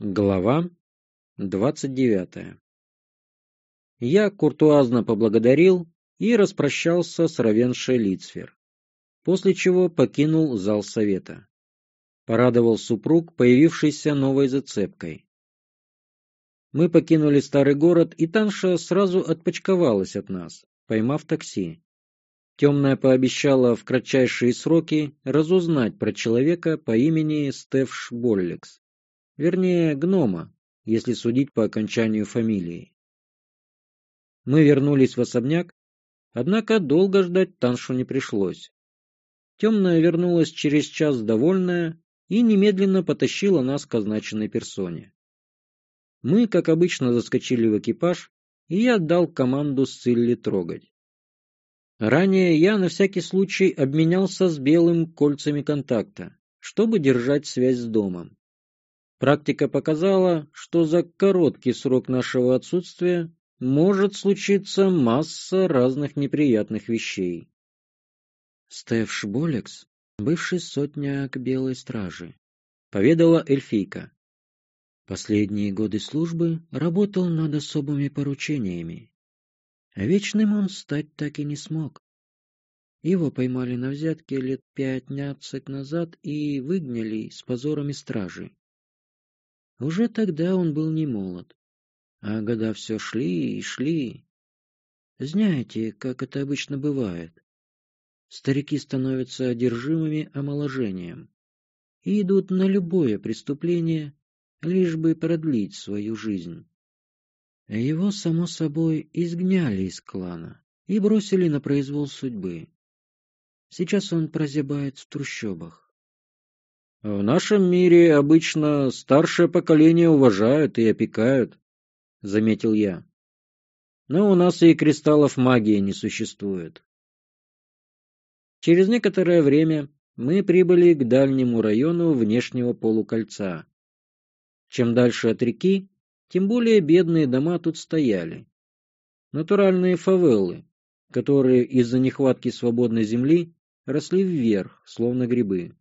Глава двадцать девятая Я куртуазно поблагодарил и распрощался с Равеншей Лицфер, после чего покинул зал совета. Порадовал супруг, появившийся новой зацепкой. Мы покинули старый город, и Танша сразу отпочковалась от нас, поймав такси. Темная пообещала в кратчайшие сроки разузнать про человека по имени Стеф Боллекс Вернее, гнома, если судить по окончанию фамилии. Мы вернулись в особняк, однако долго ждать Таншу не пришлось. Темная вернулась через час довольная и немедленно потащила нас к означенной персоне. Мы, как обычно, заскочили в экипаж, и я отдал команду Сцилли трогать. Ранее я на всякий случай обменялся с Белым кольцами контакта, чтобы держать связь с домом. Практика показала, что за короткий срок нашего отсутствия может случиться масса разных неприятных вещей. Стеф Шболекс, бывший сотняк Белой Стражи, поведала эльфийка. Последние годы службы работал над особыми поручениями. Вечным он стать так и не смог. Его поймали на взятке лет пятнадцать назад и выгнали с позорами стражи. Уже тогда он был не молод, а года все шли и шли. Знаете, как это обычно бывает. Старики становятся одержимыми омоложением и идут на любое преступление, лишь бы продлить свою жизнь. Его, само собой, изгняли из клана и бросили на произвол судьбы. Сейчас он прозябает в трущобах. В нашем мире обычно старшее поколение уважают и опекают, заметил я. Но у нас и кристаллов магии не существует. Через некоторое время мы прибыли к дальнему району внешнего полукольца. Чем дальше от реки, тем более бедные дома тут стояли. Натуральные фавелы, которые из-за нехватки свободной земли росли вверх, словно грибы.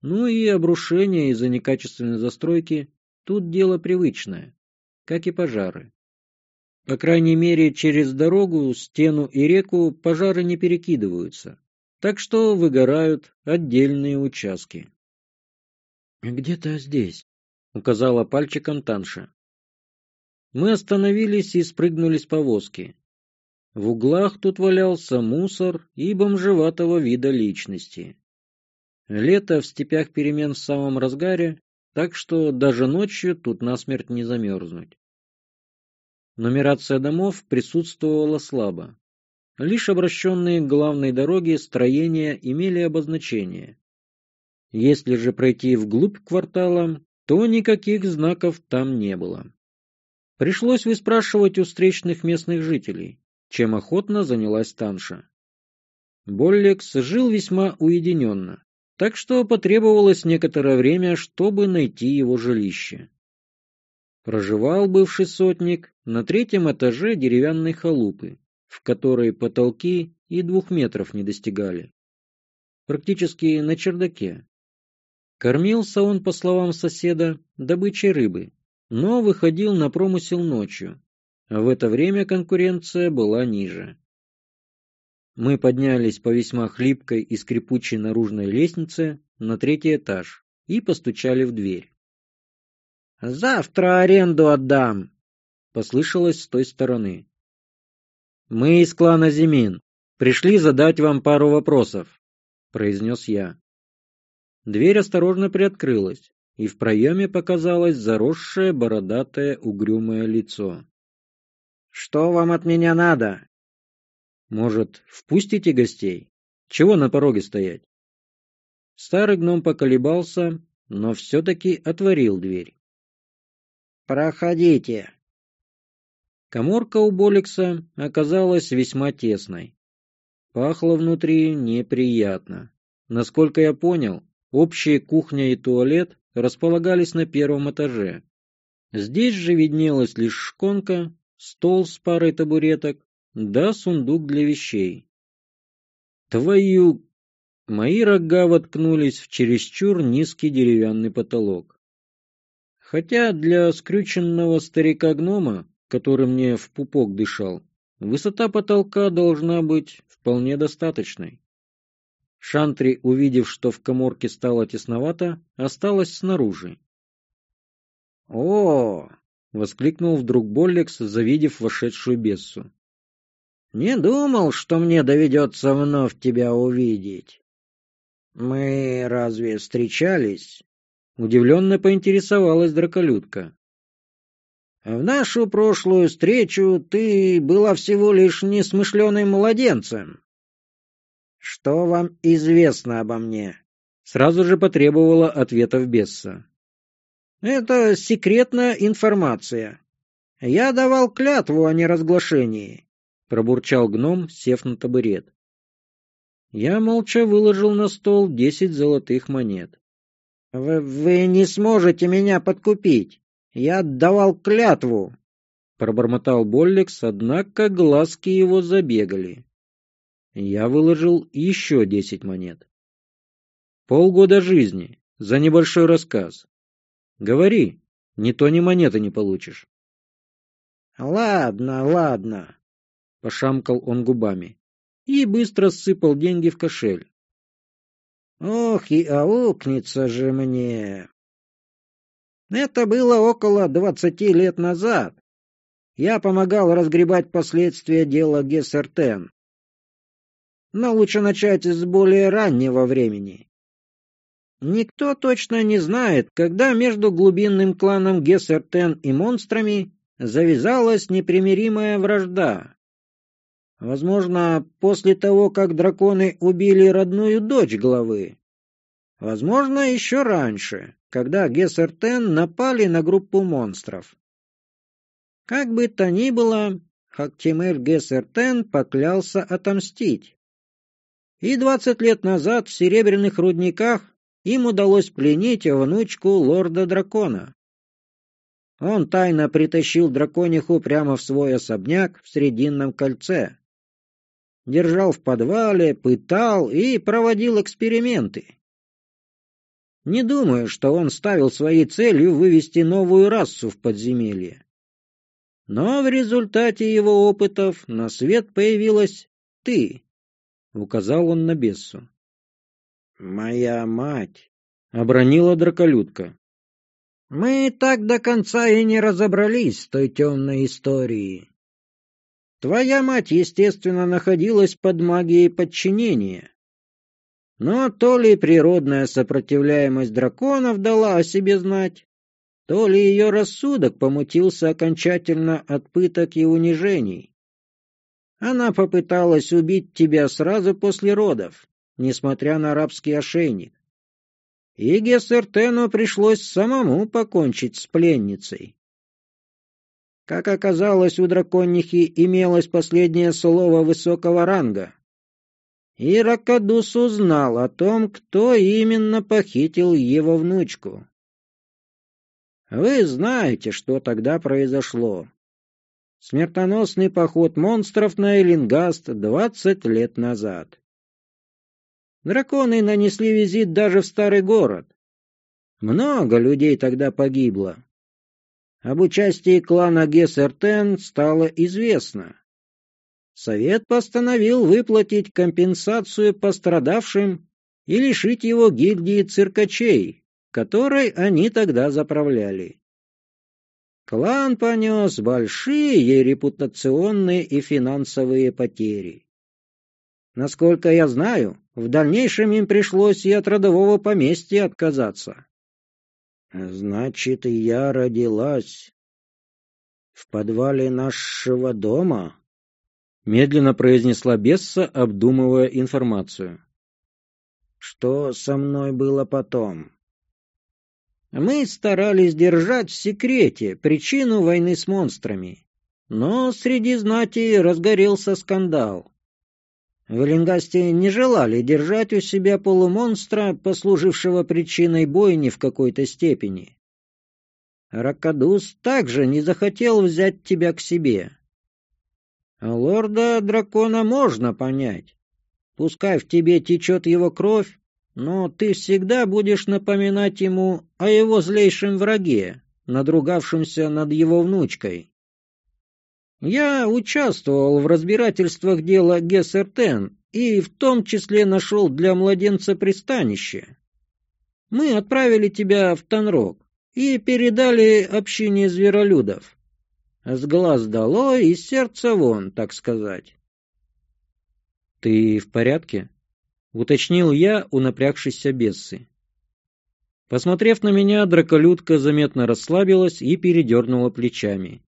Ну и обрушение из-за некачественной застройки тут дело привычное, как и пожары. По крайней мере, через дорогу, стену и реку пожары не перекидываются, так что выгорают отдельные участки. «Где-то здесь», — указала пальчиком Танша. Мы остановились и спрыгнули с повозки. В углах тут валялся мусор и бомжеватого вида личности. Лето в степях перемен в самом разгаре, так что даже ночью тут насмерть не замерзнуть. Нумерация домов присутствовала слабо. Лишь обращенные к главной дороге строения имели обозначение. Если же пройти вглубь квартала, то никаких знаков там не было. Пришлось выспрашивать у встречных местных жителей, чем охотно занялась Танша. Боллекс жил весьма уединенно, так что потребовалось некоторое время, чтобы найти его жилище. Проживал бывший сотник на третьем этаже деревянной халупы, в которой потолки и двух метров не достигали. Практически на чердаке. Кормился он, по словам соседа, добычей рыбы, но выходил на промысел ночью, а в это время конкуренция была ниже. Мы поднялись по весьма хлипкой и скрипучей наружной лестнице на третий этаж и постучали в дверь. «Завтра аренду отдам!» — послышалось с той стороны. «Мы из клана Зимин. Пришли задать вам пару вопросов», — произнес я. Дверь осторожно приоткрылась, и в проеме показалось заросшее бородатое угрюмое лицо. «Что вам от меня надо?» Может, впустите гостей? Чего на пороге стоять? Старый гном поколебался, но все-таки отворил дверь. «Проходите». Коморка у Боликса оказалась весьма тесной. Пахло внутри неприятно. Насколько я понял, общие кухня и туалет располагались на первом этаже. Здесь же виднелась лишь шконка, стол с парой табуреток да сундук для вещей. Твою... Мои рога воткнулись в чересчур низкий деревянный потолок. Хотя для скрюченного старика-гнома, который мне в пупок дышал, высота потолка должна быть вполне достаточной. Шантри, увидев, что в коморке стало тесновато, осталась снаружи. «О!» — воскликнул вдруг Боллекс, завидев вошедшую Бессу. «Не думал, что мне доведется вновь тебя увидеть. Мы разве встречались?» Удивленно поинтересовалась драколюдка. «В нашу прошлую встречу ты была всего лишь несмышленым младенцем. Что вам известно обо мне?» Сразу же потребовала ответов Бесса. «Это секретная информация. Я давал клятву о неразглашении», — пробурчал гном, сев на табурет. Я молча выложил на стол десять золотых монет. Вы, вы не сможете меня подкупить. Я отдавал клятву. Пробормотал Боллекс, однако глазки его забегали. Я выложил еще десять монет. Полгода жизни за небольшой рассказ. Говори, ни то ни монеты не получишь. Ладно, ладно, пошамкал он губами и быстро сыпал деньги в кошель. Ох, и аукнется же мне. Это было около двадцати лет назад. Я помогал разгребать последствия дела Гессертен. Но лучше начать с более раннего времени. Никто точно не знает, когда между глубинным кланом Гессертен и монстрами завязалась непримиримая вражда. Возможно, после того, как драконы убили родную дочь главы. Возможно, еще раньше, когда Гессертен напали на группу монстров. Как бы то ни было, Хактимер Гессертен поклялся отомстить. И двадцать лет назад в Серебряных рудниках им удалось пленить внучку лорда-дракона. Он тайно притащил дракониху прямо в свой особняк в Срединном кольце держал в подвале, пытал и проводил эксперименты. Не думаю, что он ставил своей целью вывести новую расу в подземелье. Но в результате его опытов на свет появилась ты, — указал он на Бессу. — Моя мать, — обронила драколюдка. — Мы так до конца и не разобрались с той темной историей. Твоя мать, естественно, находилась под магией подчинения. Но то ли природная сопротивляемость драконов дала о себе знать, то ли ее рассудок помутился окончательно от пыток и унижений. Она попыталась убить тебя сразу после родов, несмотря на арабский ошейник. И Гессертену пришлось самому покончить с пленницей. Как оказалось, у драконихи имелось последнее слово высокого ранга. И Ракадус узнал о том, кто именно похитил его внучку. Вы знаете, что тогда произошло. Смертоносный поход монстров на Эллингаст двадцать лет назад. Драконы нанесли визит даже в старый город. Много людей тогда погибло. Об участии клана Гессертен стало известно. Совет постановил выплатить компенсацию пострадавшим и лишить его гильдии циркачей, которой они тогда заправляли. Клан понес большие репутационные и финансовые потери. Насколько я знаю, в дальнейшем им пришлось и от родового поместья отказаться. Значит, я родилась в подвале нашего дома? Медленно произнесла Бесса, обдумывая информацию. Что со мной было потом? Мы старались держать в секрете причину войны с монстрами, но среди знати разгорелся скандал. В Эллингасте не желали держать у себя полумонстра, послужившего причиной бойни в какой-то степени. Ракадус также не захотел взять тебя к себе. А лорда-дракона можно понять. Пускай в тебе течет его кровь, но ты всегда будешь напоминать ему о его злейшем враге, надругавшимся над его внучкой. Я участвовал в разбирательствах дела Гессертен и в том числе нашел для младенца пристанище. Мы отправили тебя в Танрог и передали общине зверолюдов. С глаз долой и сердца вон, так сказать. — Ты в порядке? — уточнил я у напрягшейся бессы. Посмотрев на меня, драколюдка заметно расслабилась и передернула плечами. —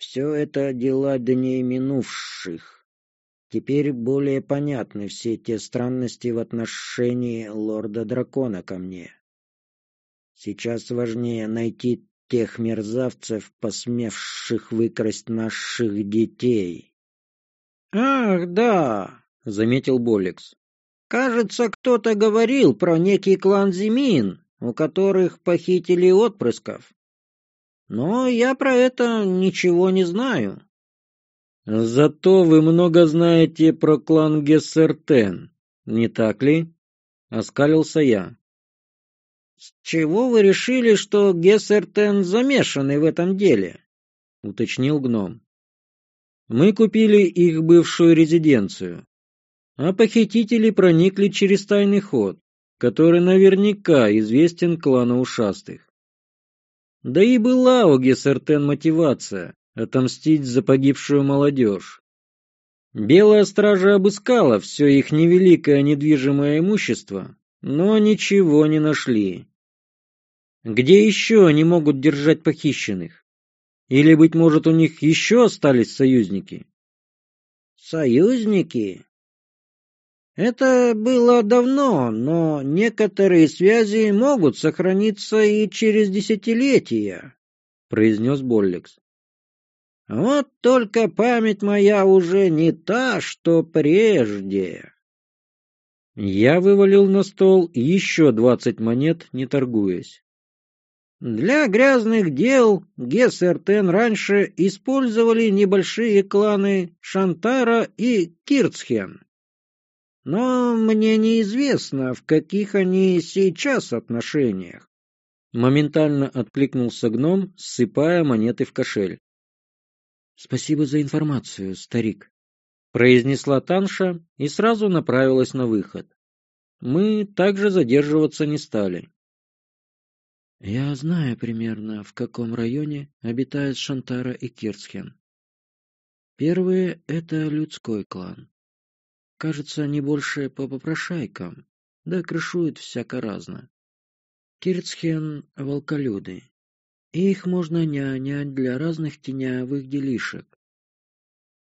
Все это дела дней минувших. Теперь более понятны все те странности в отношении лорда-дракона ко мне. Сейчас важнее найти тех мерзавцев, посмевших выкрасть наших детей. — Ах, да, — заметил Боликс. — Кажется, кто-то говорил про некий клан Зимин, у которых похитили отпрысков. Но я про это ничего не знаю. — Зато вы много знаете про клан Гессертен, не так ли? — оскалился я. «С чего вы решили, что Гессертен замешаны в этом деле?» — уточнил гном. «Мы купили их бывшую резиденцию, а похитители проникли через тайный ход, который наверняка известен клану ушастых. Да и была у Гессертен мотивация отомстить за погибшую молодежь. Белая стража обыскала все их невеликое недвижимое имущество, но ничего не нашли. Где еще они могут держать похищенных? Или, быть может, у них еще остались союзники? Союзники? Это было давно, но некоторые связи могут сохраниться и через десятилетия, произнес Боллекс. Вот только память моя уже не та, что прежде. Я вывалил на стол еще двадцать монет, не торгуясь. Для грязных дел Гессертен раньше использовали небольшие кланы Шантара и Кирцхен. Но мне неизвестно, в каких они сейчас отношениях. Моментально откликнулся гном, ссыпая монеты в кошель. «Спасибо за информацию, старик», — произнесла Танша и сразу направилась на выход. Мы также задерживаться не стали. Я знаю примерно, в каком районе обитают Шантара и Кирцхен. Первые — это людской клан. Кажется, они больше по попрошайкам, да крышуют всяко разно. Кирцхен — волколюды. И их можно нянять для разных тенявых делишек.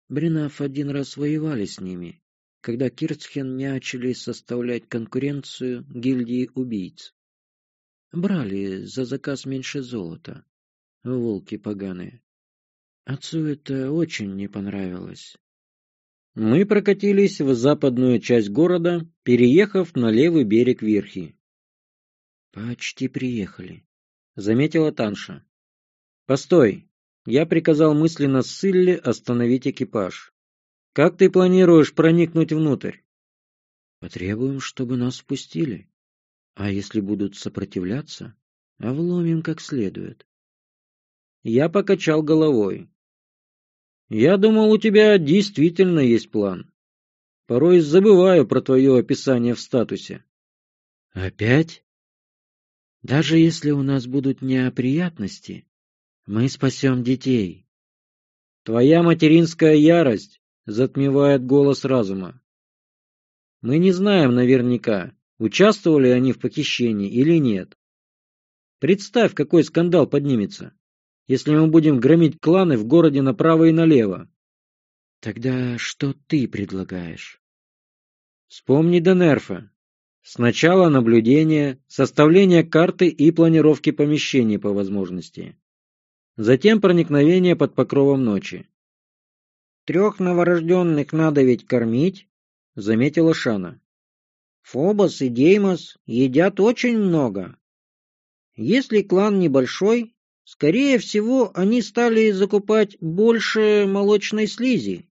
Бринав один раз воевали с ними, когда Кирцхен начали составлять конкуренцию гильдии убийц. Брали за заказ меньше золота. Волки поганые. Отцу это очень не понравилось. Мы прокатились в западную часть города, переехав на левый берег Верхи. «Почти приехали», — заметила Танша. «Постой!» — я приказал мысленно Силле остановить экипаж. «Как ты планируешь проникнуть внутрь?» «Потребуем, чтобы нас впустили», а если будут сопротивляться, вломим как следует. Я покачал головой. Я думал, у тебя действительно есть план. Порой забываю про твое описание в статусе. Опять? Даже если у нас будут неприятности, мы спасем детей. Твоя материнская ярость затмевает голос разума. Мы не знаем наверняка, участвовали они в похищении или нет. Представь, какой скандал поднимется, если мы будем громить кланы в городе направо и налево. Тогда что ты предлагаешь? Вспомни Денерфа. Сначала наблюдение, составление карты и планировки помещений по возможности. Затем проникновение под покровом ночи. «Трех новорожденных надо ведь кормить», — заметила Шана. Фобос и Деймос едят очень много. Если клан небольшой, скорее всего, они стали закупать больше молочной слизи.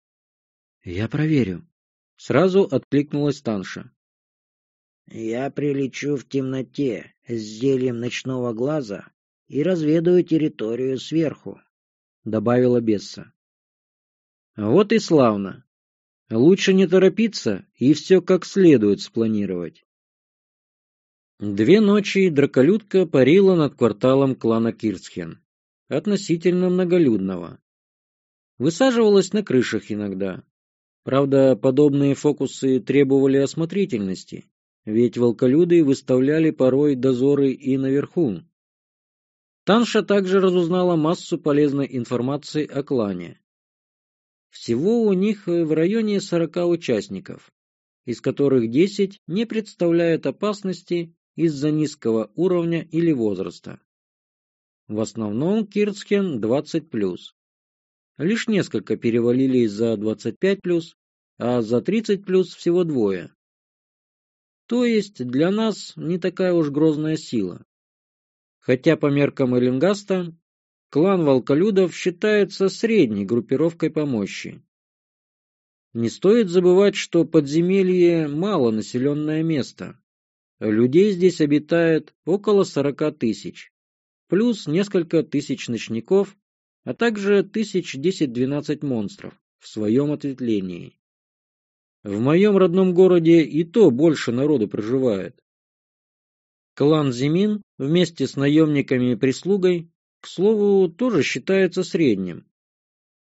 Я проверю. Сразу откликнулась Танша. Я прилечу в темноте с зельем ночного глаза и разведаю территорию сверху, — добавила Бесса. Вот и славно. Лучше не торопиться и все как следует спланировать. Две ночи драколюдка парила над кварталом клана Кирцхен, относительно многолюдного. Высаживалась на крышах иногда. Правда, подобные фокусы требовали осмотрительности, ведь волколюды выставляли порой дозоры и наверху. Танша также разузнала массу полезной информации о клане. Всего у них в районе 40 участников, из которых 10 не представляют опасности из-за низкого уровня или возраста. В основном Кирцхен 20+. Лишь несколько перевалили за 25+, а за 30+, всего двое. То есть для нас не такая уж грозная сила. Хотя по меркам Эллингаста клан волколюдов считается средней группировкой по мощи. Не стоит забывать, что подземелье – малонаселенное место. Людей здесь обитает около 40 тысяч, плюс несколько тысяч ночников, а также тысяч 10-12 монстров в своем ответвлении. В моем родном городе и то больше народу проживает. Клан Зимин вместе с наемниками и прислугой, к слову, тоже считается средним.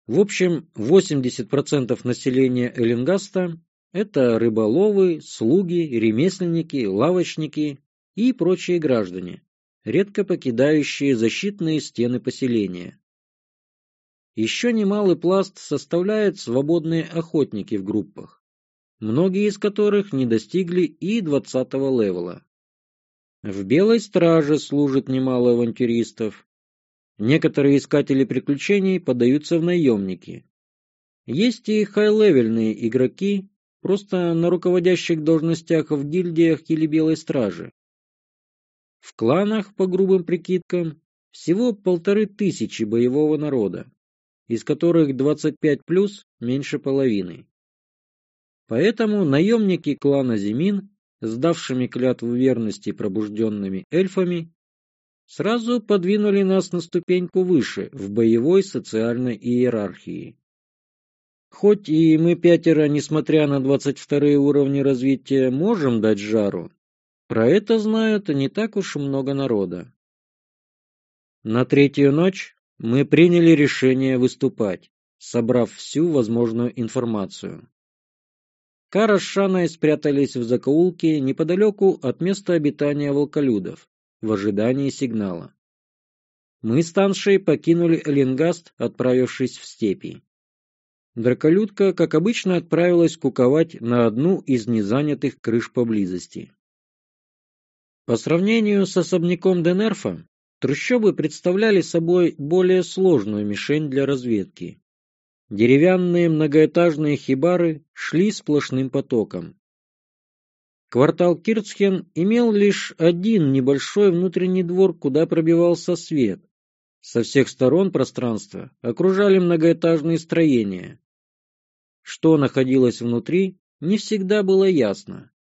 В общем, 80% населения Эллингаста – это рыболовы, слуги, ремесленники, лавочники и прочие граждане, редко покидающие защитные стены поселения. Еще немалый пласт составляют свободные охотники в группах, многие из которых не достигли и 20 левела. В Белой Страже служит немало авантюристов. Некоторые искатели приключений подаются в наемники. Есть и хай-левельные игроки, просто на руководящих должностях в гильдиях или Белой Страже. В кланах, по грубым прикидкам, всего полторы тысячи боевого народа из которых 25 плюс меньше половины. Поэтому наемники клана Зимин, сдавшими клятву верности пробужденными эльфами, сразу подвинули нас на ступеньку выше в боевой социальной иерархии. Хоть и мы пятеро, несмотря на 22 уровни развития, можем дать жару, про это знают не так уж много народа. На третью ночь мы приняли решение выступать, собрав всю возможную информацию. Кара с Шаной спрятались в закоулке неподалеку от места обитания волколюдов, в ожидании сигнала. Мы с Таншей покинули Эленгаст, отправившись в степи. Драколюдка, как обычно, отправилась куковать на одну из незанятых крыш поблизости. По сравнению с особняком Денерфа, Трущобы представляли собой более сложную мишень для разведки. Деревянные многоэтажные хибары шли сплошным потоком. Квартал Кирцхен имел лишь один небольшой внутренний двор, куда пробивался свет. Со всех сторон пространства окружали многоэтажные строения. Что находилось внутри, не всегда было ясно.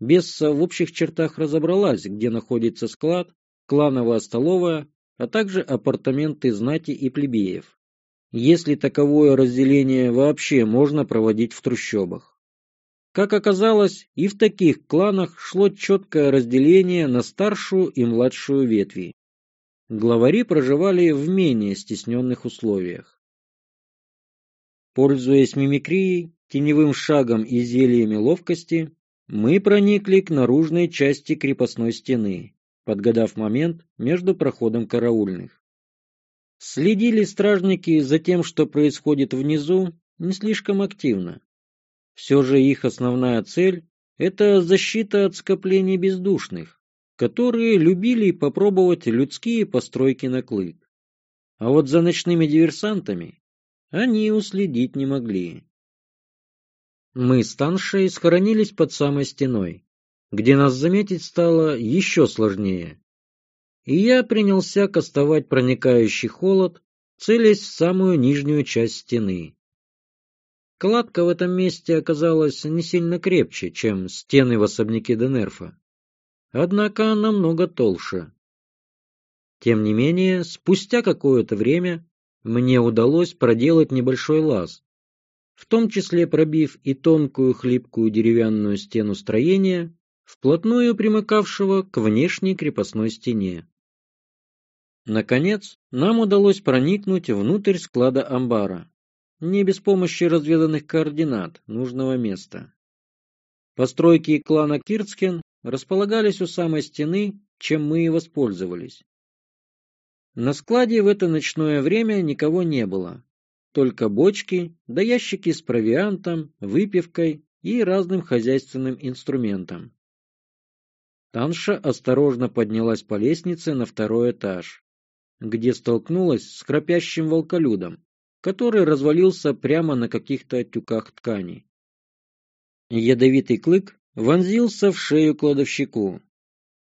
Бесса в общих чертах разобралась, где находится склад, клановая столовая, а также апартаменты знати и плебеев, если таковое разделение вообще можно проводить в трущобах. Как оказалось, и в таких кланах шло четкое разделение на старшую и младшую ветви. Главари проживали в менее стесненных условиях. Пользуясь мимикрией, теневым шагом и зельями ловкости, мы проникли к наружной части крепостной стены подгадав момент между проходом караульных. Следили стражники за тем, что происходит внизу, не слишком активно. Все же их основная цель – это защита от скоплений бездушных, которые любили попробовать людские постройки на клык. А вот за ночными диверсантами они уследить не могли. Мы с Таншей схоронились под самой стеной, где нас заметить стало еще сложнее. И я принялся кастовать проникающий холод, целясь в самую нижнюю часть стены. Кладка в этом месте оказалась не сильно крепче, чем стены в особняке Денерфа. Однако намного толще. Тем не менее, спустя какое-то время мне удалось проделать небольшой лаз, в том числе пробив и тонкую хлипкую деревянную стену строения, вплотную примыкавшего к внешней крепостной стене. Наконец, нам удалось проникнуть внутрь склада амбара, не без помощи разведанных координат нужного места. Постройки клана Кирцкен располагались у самой стены, чем мы и воспользовались. На складе в это ночное время никого не было. Только бочки, да ящики с провиантом, выпивкой и разным хозяйственным инструментом. Танша осторожно поднялась по лестнице на второй этаж, где столкнулась с храпящим волколюдом, который развалился прямо на каких-то тюках ткани. Ядовитый клык вонзился в шею кладовщику.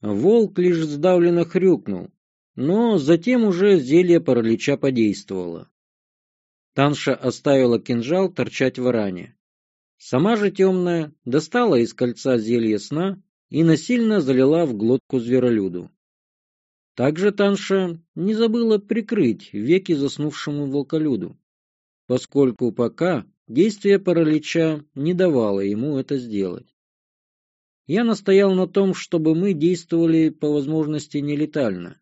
Волк лишь сдавленно хрюкнул, но затем уже зелье паралича подействовало. Танша оставила кинжал торчать в ране. Сама же темная достала из кольца зелье сна и насильно залила в глотку зверолюду. Также Танша не забыла прикрыть веки заснувшему волколюду, поскольку пока действие паралича не давало ему это сделать. Я настоял на том, чтобы мы действовали по возможности нелетально,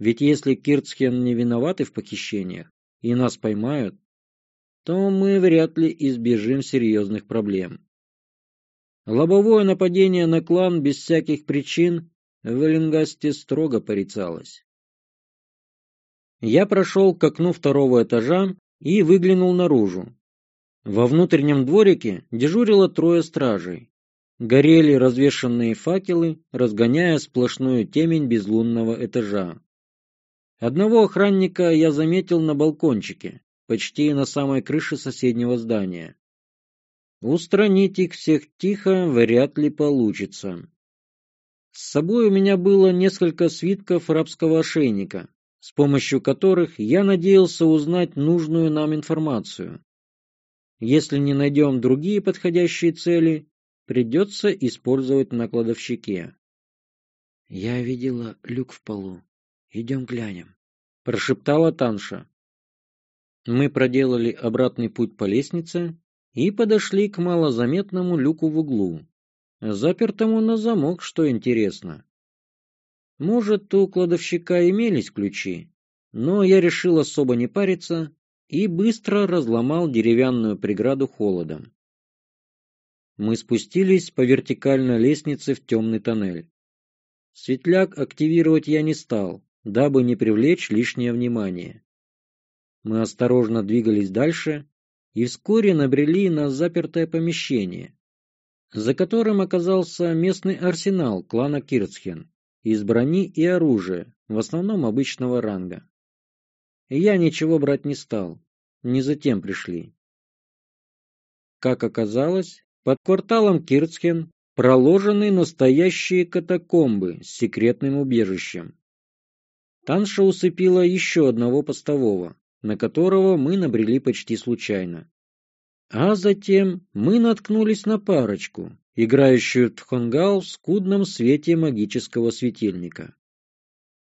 ведь если Кирцхен не виноваты в похищениях и нас поймают, то мы вряд ли избежим серьезных проблем. Лобовое нападение на клан без всяких причин в Эллингасте строго порицалось. Я прошел к окну второго этажа и выглянул наружу. Во внутреннем дворике дежурило трое стражей. Горели развешанные факелы, разгоняя сплошную темень безлунного этажа. Одного охранника я заметил на балкончике, почти на самой крыше соседнего здания. Устранить их всех тихо вряд ли получится. С собой у меня было несколько свитков рабского ошейника, с помощью которых я надеялся узнать нужную нам информацию. Если не найдем другие подходящие цели, придется использовать на кладовщике. Я видела люк в полу. Идем глянем, — прошептала Танша. Мы проделали обратный путь по лестнице и подошли к малозаметному люку в углу, запертому на замок, что интересно. Может, у кладовщика имелись ключи, но я решил особо не париться и быстро разломал деревянную преграду холодом. Мы спустились по вертикальной лестнице в темный тоннель. Светляк активировать я не стал, дабы не привлечь лишнее внимание. Мы осторожно двигались дальше и вскоре набрели на запертое помещение, за которым оказался местный арсенал клана Кирцхен из брони и оружия, в основном обычного ранга. Я ничего брать не стал, не затем пришли. Как оказалось, под кварталом Кирцхен проложены настоящие катакомбы с секретным убежищем. Танша усыпила еще одного постового, на которого мы набрели почти случайно. А затем мы наткнулись на парочку, играющую тхонгал в скудном свете магического светильника.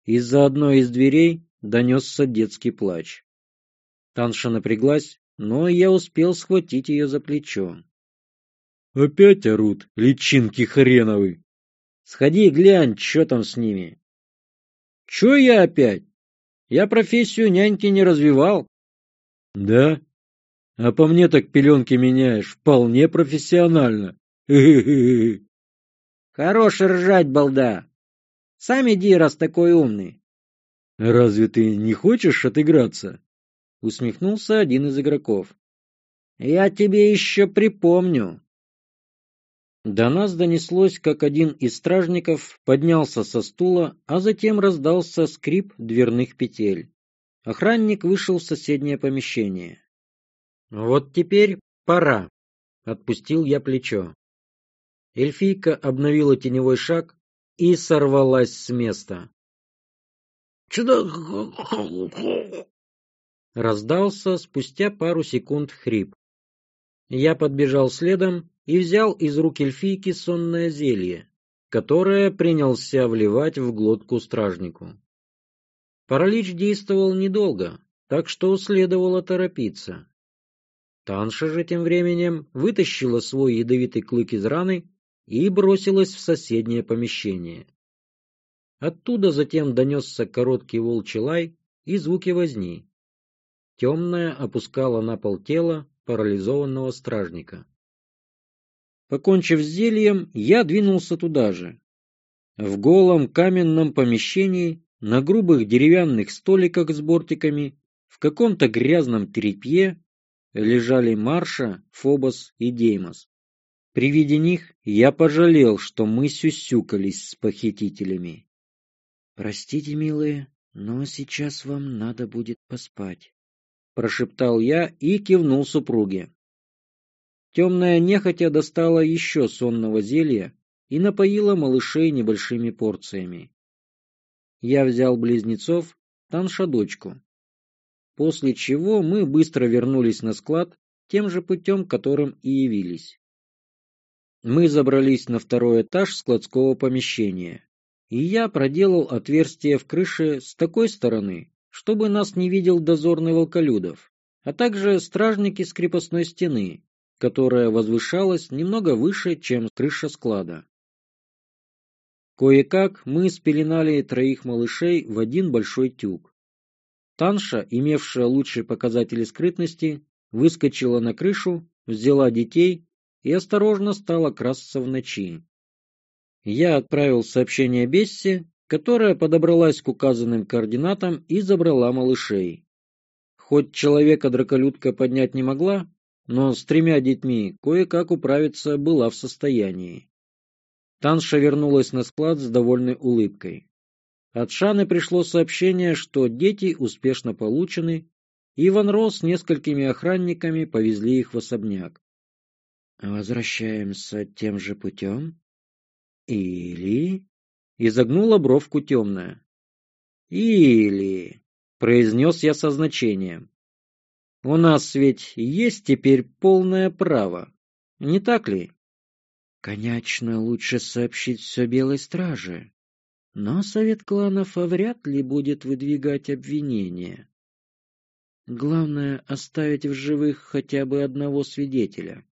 Из-за одной из дверей донесся детский плач. Танша напряглась, но я успел схватить ее за плечо. «Опять орут, личинки хреновы!» «Сходи глянь, что там с ними!» Че я опять? Я профессию няньки не развивал. Да? А по мне так пеленки меняешь вполне профессионально. Хорош ржать, балда. Сам иди, раз такой умный. Разве ты не хочешь отыграться? Усмехнулся один из игроков. Я тебе еще припомню. До нас донеслось, как один из стражников поднялся со стула, а затем раздался скрип дверных петель. Охранник вышел в соседнее помещение. «Вот теперь пора», — отпустил я плечо. Эльфийка обновила теневой шаг и сорвалась с места. Раздался спустя пару секунд хрип. Я подбежал следом и взял из рук эльфийки сонное зелье, которое принялся вливать в глотку стражнику. Паралич действовал недолго, так что следовало торопиться. Танша же тем временем вытащила свой ядовитый клык из раны и бросилась в соседнее помещение. Оттуда затем донесся короткий волчий лай и звуки возни. Темная опускала на пол тело парализованного стражника. Покончив с зельем, я двинулся туда же. В голом каменном помещении, на грубых деревянных столиках с бортиками, в каком-то грязном тряпье лежали Марша, Фобос и Деймос. При виде них я пожалел, что мы сюсюкались с похитителями. «Простите, милые, но сейчас вам надо будет поспать», — прошептал я и кивнул супруге. Темная нехотя достала еще сонного зелья и напоила малышей небольшими порциями. Я взял близнецов, Танша дочку. После чего мы быстро вернулись на склад тем же путем, которым и явились. Мы забрались на второй этаж складского помещения, и я проделал отверстие в крыше с такой стороны, чтобы нас не видел дозорный волколюдов, а также стражники с крепостной стены, которая возвышалась немного выше, чем крыша склада. Кое-как мы спеленали троих малышей в один большой тюк. Танша, имевшая лучшие показатели скрытности, выскочила на крышу, взяла детей и осторожно стала красться в ночи. Я отправил сообщение Бесси, которая подобралась к указанным координатам и забрала малышей. Хоть человека-драколюдка поднять не могла, но с тремя детьми кое-как управиться была в состоянии. Танша вернулась на склад с довольной улыбкой. От Шаны пришло сообщение, что дети успешно получены, и Ван Рос с несколькими охранниками повезли их в особняк. «Возвращаемся тем же путем? Или...» — изогнула бровку темная. «Или...» — произнес я со значением. «У нас ведь есть теперь полное право, не так ли?» Конечно, лучше сообщить все Белой Страже, но Совет кланов вряд ли будет выдвигать обвинения. Главное — оставить в живых хотя бы одного свидетеля.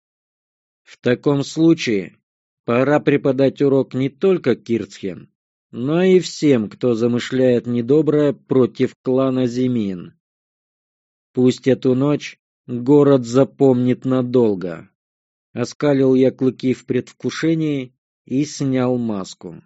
В таком случае пора преподать урок не только Кирцхен, но и всем, кто замышляет недоброе против клана Зимин. Пусть эту ночь город запомнит надолго. Оскалил я клыки в предвкушении и снял маску.